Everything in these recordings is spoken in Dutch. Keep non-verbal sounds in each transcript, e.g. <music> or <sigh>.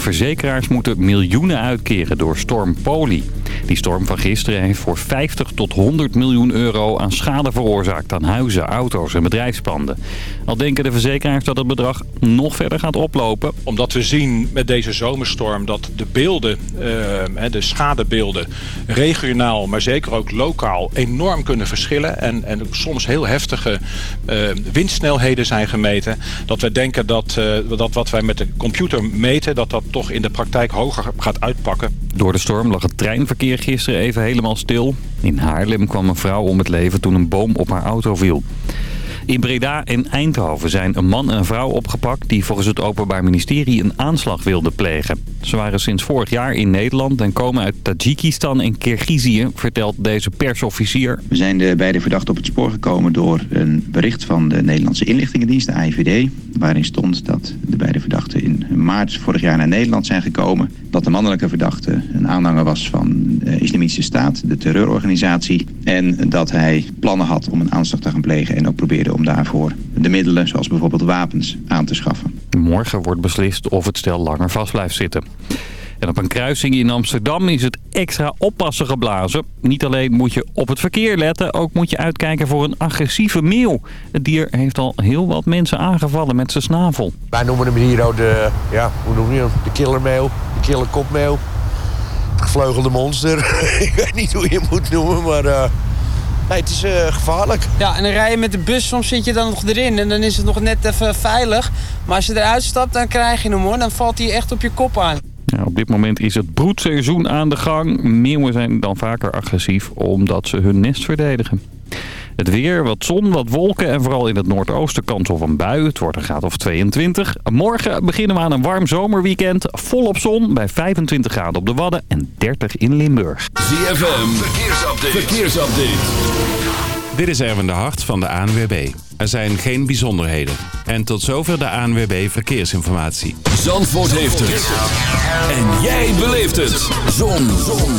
Verzekeraars moeten miljoenen uitkeren door storm Poli. Die storm van gisteren heeft voor 50 tot 100 miljoen euro aan schade veroorzaakt aan huizen, auto's en bedrijfspanden. Al denken de verzekeraars dat het bedrag nog verder gaat oplopen. Omdat we zien met deze zomerstorm dat de beelden, eh, de schadebeelden, regionaal, maar zeker ook lokaal enorm kunnen verschillen. En, en soms heel heftige uh, windsnelheden zijn gemeten. Dat we denken dat, uh, dat wat wij met de computer meten, dat dat toch in de praktijk hoger gaat uitpakken. Door de storm lag het treinverkeer gisteren even helemaal stil. In Haarlem kwam een vrouw om het leven toen een boom op haar auto viel. In Breda en Eindhoven zijn een man en een vrouw opgepakt... die volgens het Openbaar Ministerie een aanslag wilden plegen. Ze waren sinds vorig jaar in Nederland en komen uit Tajikistan en Kirgizië... vertelt deze persofficier. We zijn de beide verdachten op het spoor gekomen door een bericht van de Nederlandse inlichtingendienst, de AIVD... waarin stond dat de beide verdachten in maart vorig jaar naar Nederland zijn gekomen... dat de mannelijke verdachte een aanhanger was van de Islamitische Staat, de terreurorganisatie... en dat hij plannen had om een aanslag te gaan plegen en ook probeerde om daarvoor de middelen, zoals bijvoorbeeld wapens, aan te schaffen. Morgen wordt beslist of het stel langer vast blijft zitten. En op een kruising in Amsterdam is het extra oppassen geblazen. Niet alleen moet je op het verkeer letten, ook moet je uitkijken voor een agressieve meeuw. Het dier heeft al heel wat mensen aangevallen met zijn snavel. Wij noemen hem hier ook de, ja, hoe noem je hem? De killermeeuw, de killerkopmeeuw. Het gevleugelde monster. <laughs> Ik weet niet hoe je hem moet noemen, maar... Uh... Nee, het is uh, gevaarlijk. Ja, en dan rij je met de bus, soms zit je dan nog erin en dan is het nog net even veilig. Maar als je eruit stapt, dan krijg je hem hoor. Dan valt hij echt op je kop aan. Ja, op dit moment is het broedseizoen aan de gang. Meeuwen zijn dan vaker agressief omdat ze hun nest verdedigen. Het weer, wat zon, wat wolken en vooral in het noordoosten kans op een bui. Het wordt een graad of 22. Morgen beginnen we aan een warm zomerweekend. Volop zon bij 25 graden op de Wadden en 30 in Limburg. ZFM, verkeersupdate. verkeersupdate. Dit is Erwin de Hart van de ANWB. Er zijn geen bijzonderheden. En tot zover de ANWB Verkeersinformatie. Zandvoort heeft het. En jij beleeft het. Zon. Zon.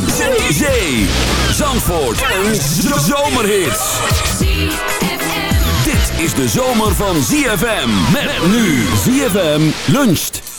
Zee. Zandvoort. Een zomerhit. Dit is de zomer van ZFM. Met nu ZFM luncht.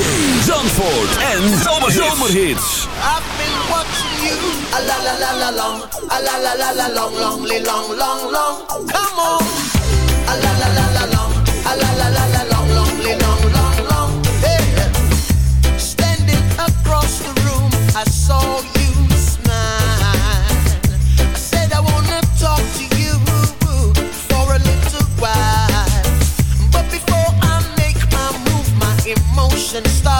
Zee, Zandvoort en Zomerhits. I've been watching you. A la la la la long. A la la la la long, long, long, long, long. Come on. A la la la la long. A la la la. and stop.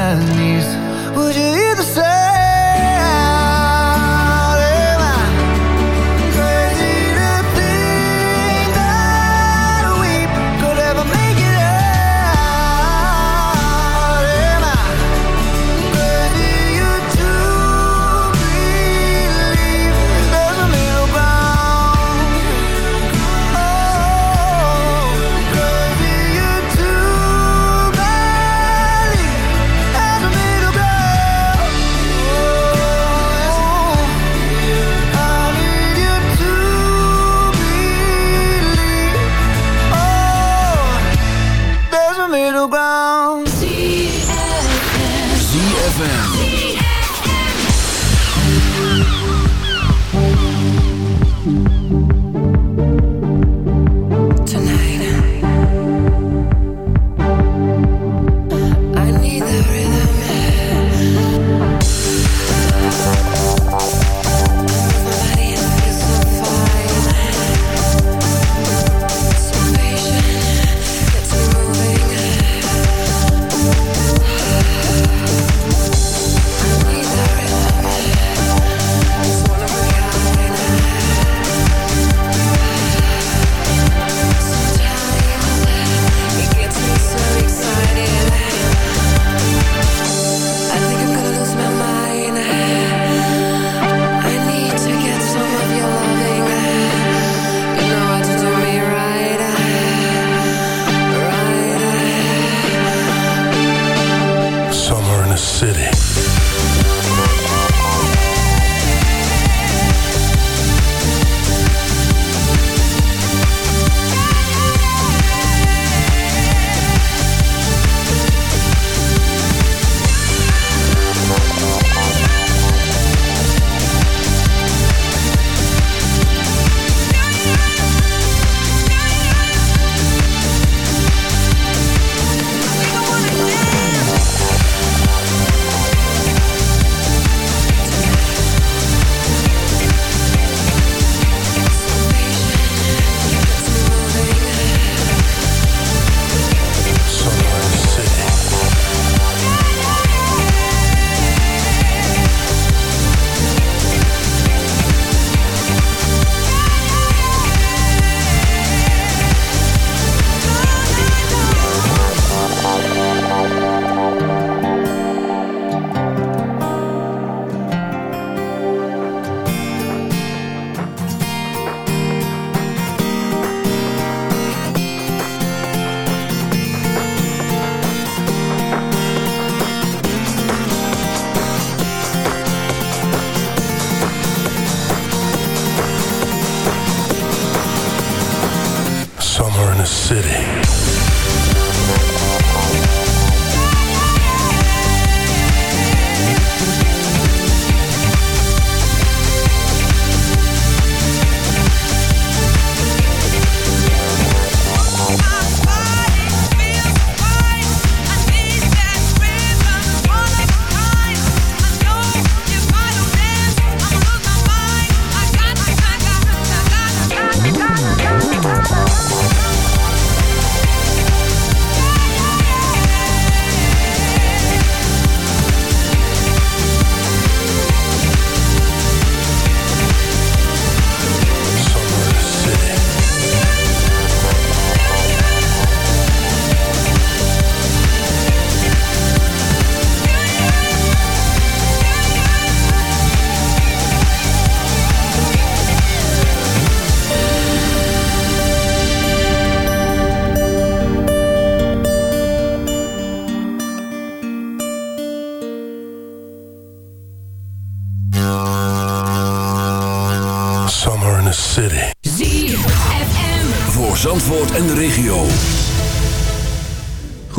the city.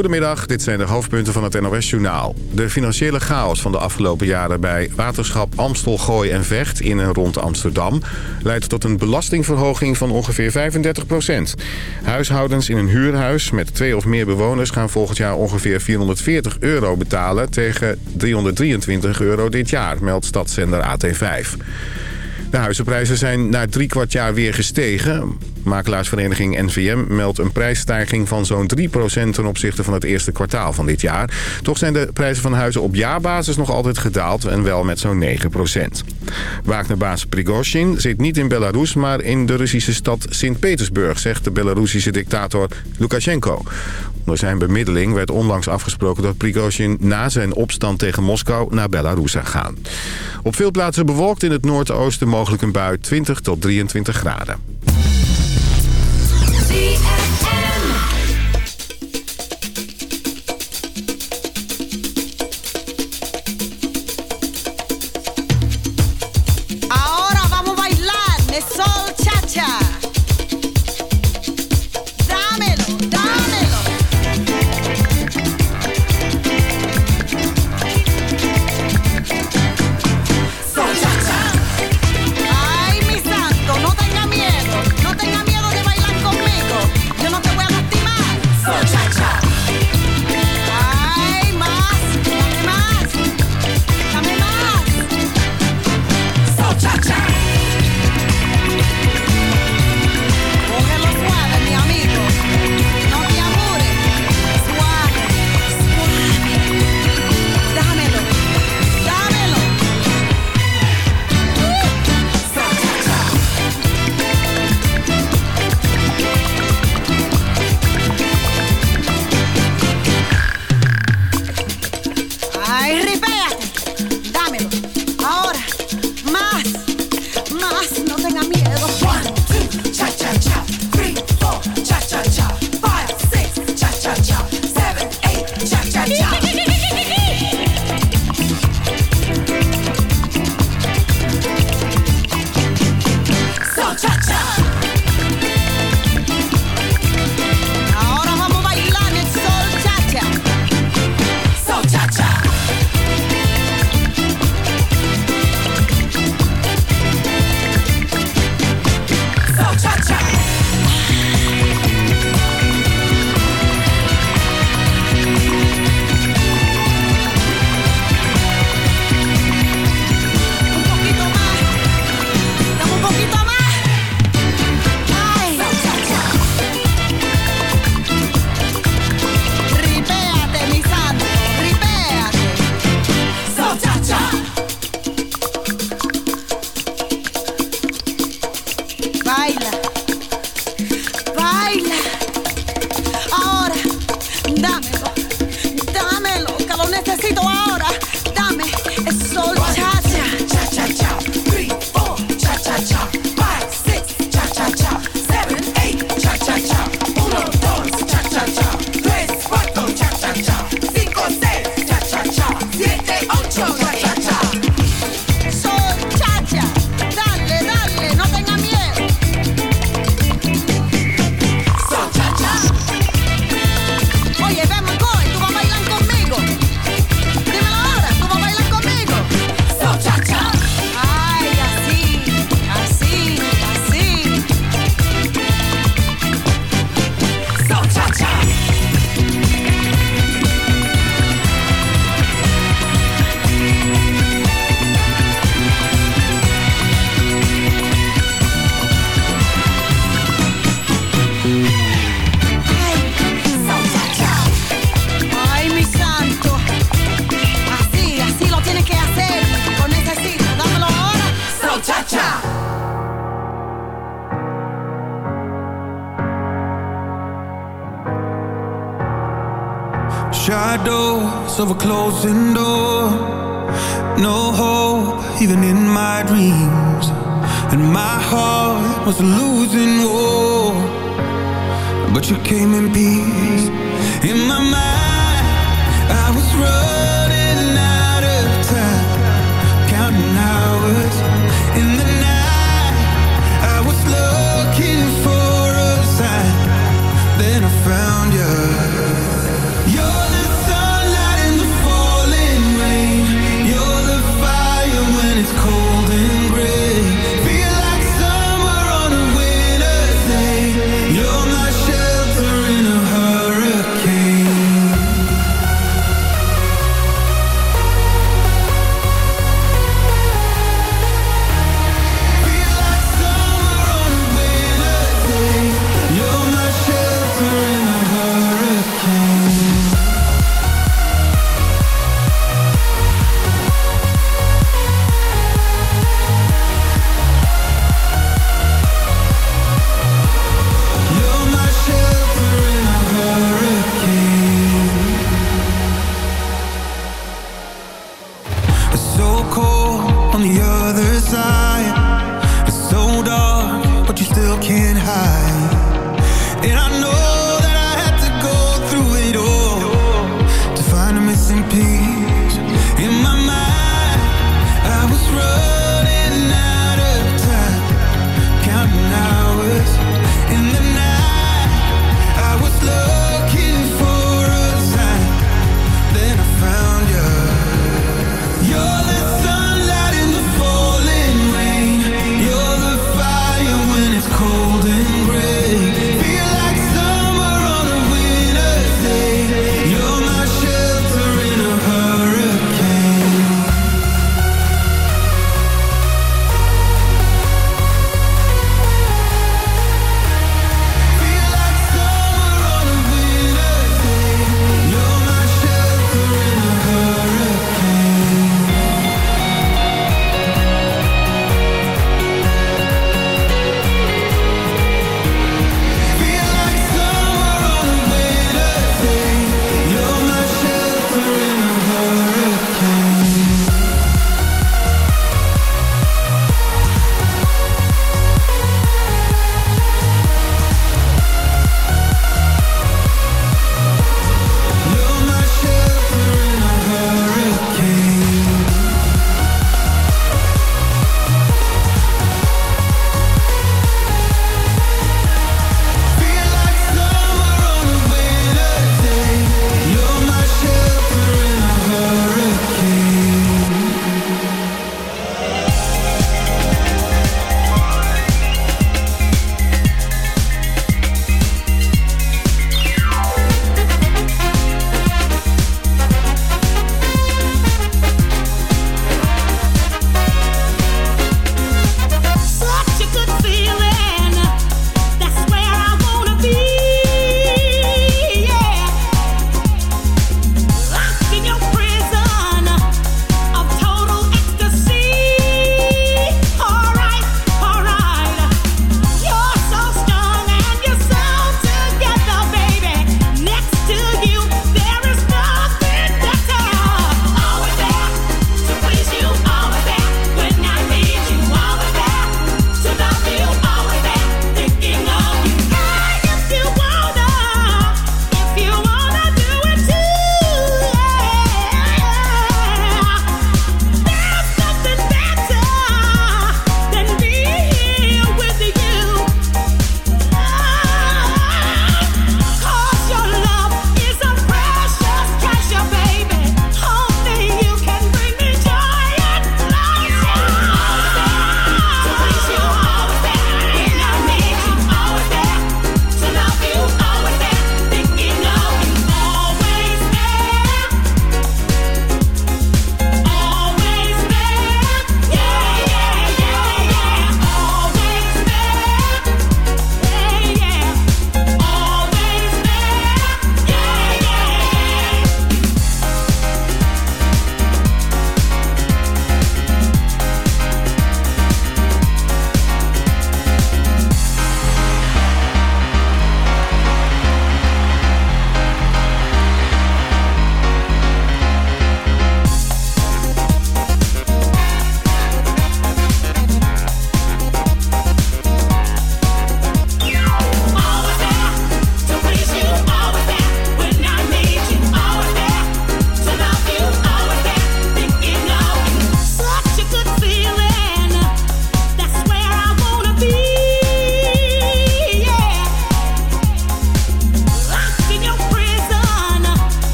Goedemiddag, dit zijn de hoofdpunten van het NOS-journaal. De financiële chaos van de afgelopen jaren bij waterschap Amstel, Gooi en Vecht in en rond Amsterdam... leidt tot een belastingverhoging van ongeveer 35% Huishoudens in een huurhuis met twee of meer bewoners gaan volgend jaar ongeveer 440 euro betalen... tegen 323 euro dit jaar, meldt stadszender AT5. De huizenprijzen zijn na drie kwart jaar weer gestegen. Makelaarsvereniging NVM meldt een prijsstijging van zo'n 3% ten opzichte van het eerste kwartaal van dit jaar. Toch zijn de prijzen van huizen op jaarbasis nog altijd gedaald en wel met zo'n 9%. Wagnerbaas Prigozhin zit niet in Belarus, maar in de Russische stad Sint-Petersburg, zegt de Belarusische dictator Lukashenko. Door zijn bemiddeling werd onlangs afgesproken dat Prigozhin na zijn opstand tegen Moskou naar Belarus zou gaan. Op veel plaatsen bewolkt in het noordoosten mogelijk een bui 20 tot 23 graden.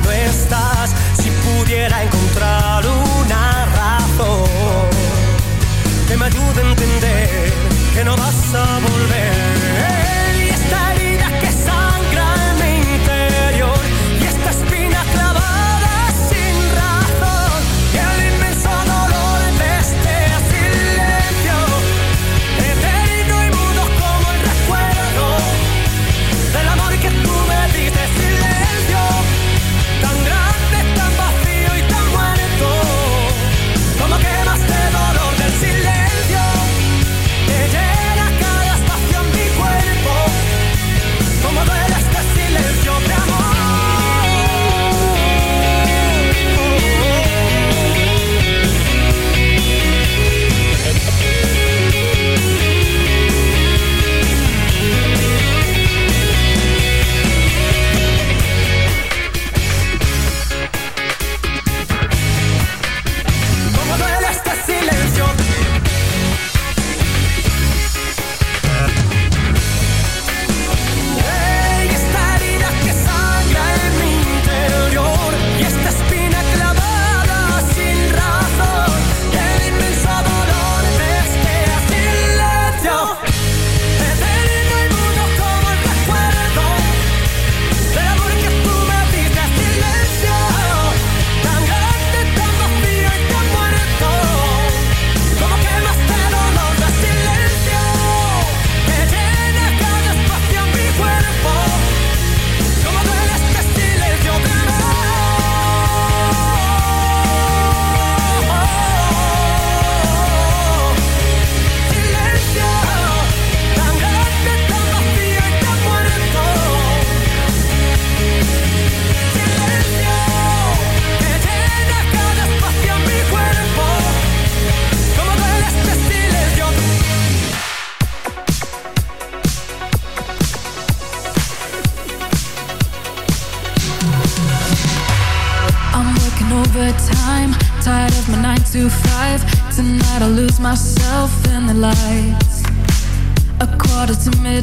no está.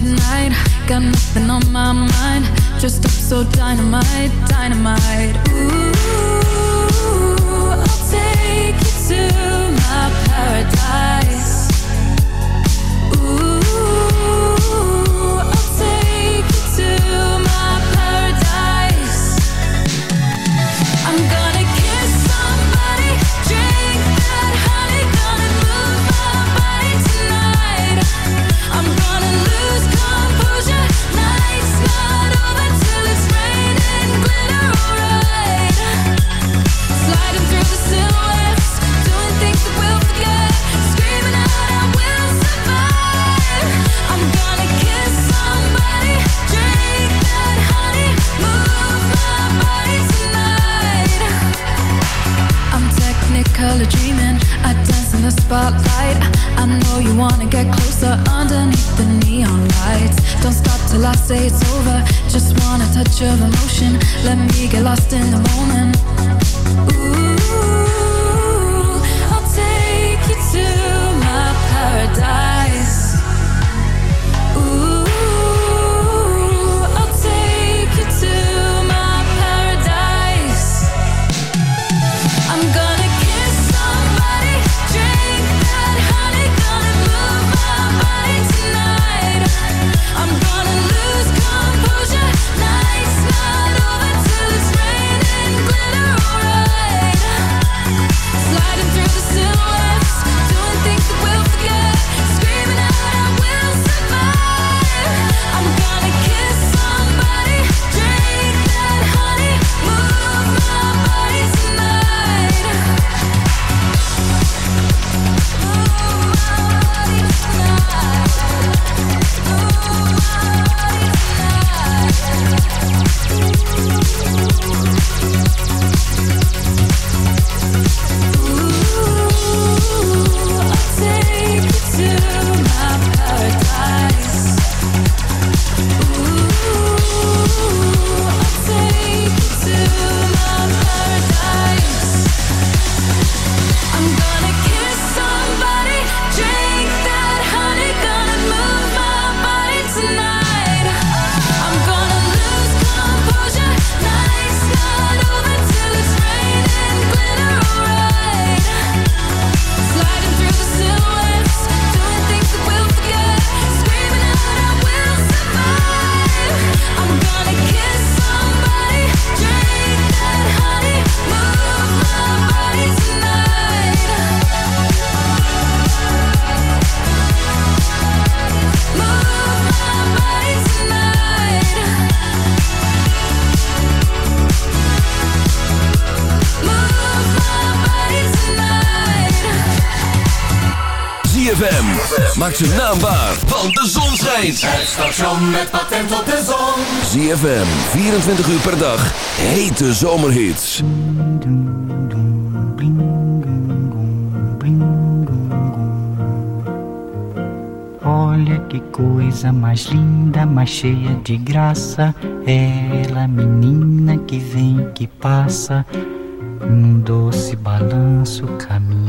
midnight Got nothing on my mind. Just up so dynamite, dynamite. Ooh, I'll take you to my paradise. ZFM. Maak zijn naam waar, want de zon schijnt. Het station met patent op de zon. ZFM, 24 uur per dag. Hete zomerhits. Olha que coisa mais linda, mais cheia de graça. Ela, menina que vem, que passa, num doce balanço, caminho